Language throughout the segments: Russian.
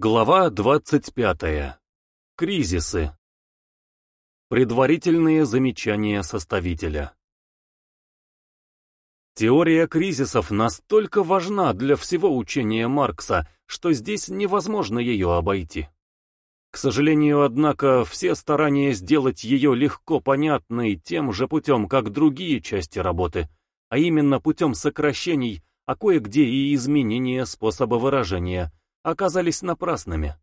Глава 25. Кризисы. Предварительные замечания составителя. Теория кризисов настолько важна для всего учения Маркса, что здесь невозможно ее обойти. К сожалению, однако, все старания сделать ее легко понятной тем же путем, как другие части работы, а именно путем сокращений, а кое-где и изменения способа выражения, оказались напрасными.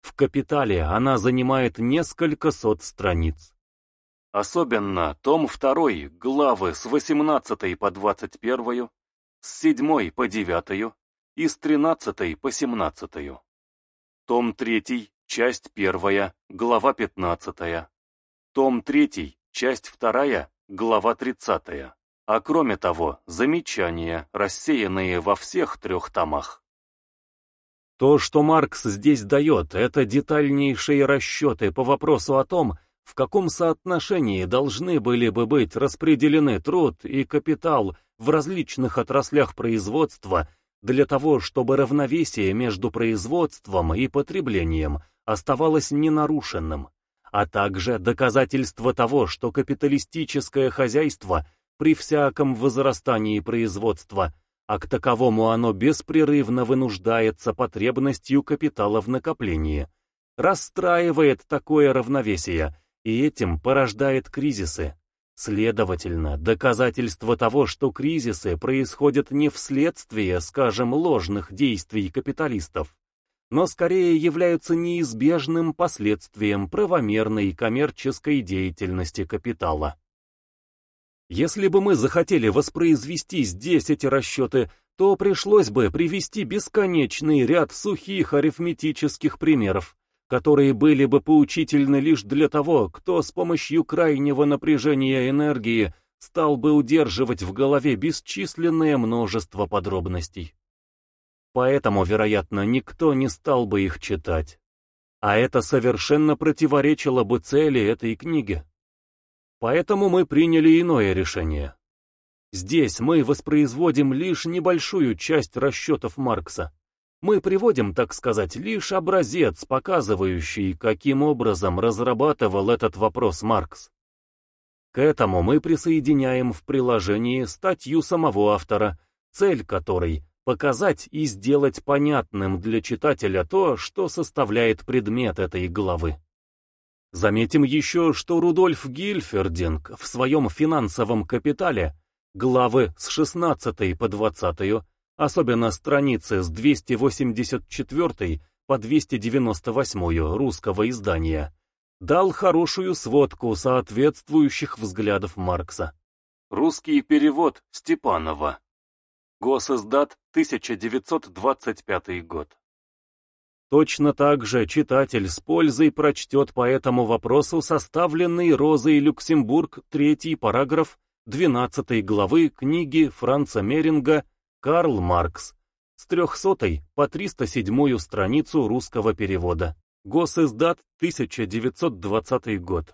В «Капитале» она занимает несколько сот страниц. Особенно том 2, главы с 18 по 21, с 7 по 9 и с 13 по 17. Том 3, часть 1, глава 15. Том 3, часть 2, глава 30. А кроме того, замечания, рассеянные во всех трех томах. То, что Маркс здесь дает, это детальнейшие расчеты по вопросу о том, в каком соотношении должны были бы быть распределены труд и капитал в различных отраслях производства для того, чтобы равновесие между производством и потреблением оставалось ненарушенным, а также доказательство того, что капиталистическое хозяйство при всяком возрастании производства, а к таковому оно беспрерывно вынуждается потребностью капитала в накоплении, расстраивает такое равновесие и этим порождает кризисы. Следовательно, доказательство того, что кризисы происходят не вследствие, скажем, ложных действий капиталистов, но скорее являются неизбежным последствием правомерной коммерческой деятельности капитала. Если бы мы захотели воспроизвести здесь эти расчеты, то пришлось бы привести бесконечный ряд сухих арифметических примеров, которые были бы поучительны лишь для того, кто с помощью крайнего напряжения энергии стал бы удерживать в голове бесчисленное множество подробностей. Поэтому, вероятно, никто не стал бы их читать. А это совершенно противоречило бы цели этой книги. Поэтому мы приняли иное решение. Здесь мы воспроизводим лишь небольшую часть расчетов Маркса. Мы приводим, так сказать, лишь образец, показывающий, каким образом разрабатывал этот вопрос Маркс. К этому мы присоединяем в приложении статью самого автора, цель которой — показать и сделать понятным для читателя то, что составляет предмет этой главы. Заметим еще, что Рудольф Гильфердинг в своем финансовом капитале главы с 16 по 20 особенно страницы с 284 по 298 русского издания, дал хорошую сводку соответствующих взглядов Маркса. Русский перевод Степанова. Госиздат, 1925 год. Точно так же читатель с пользой прочтет по этому вопросу составленный Розой Люксембург третий параграф 12 главы книги Франца Меринга Карл Маркс с 300 по 307 страницу русского перевода. Госиздат, 1920 год.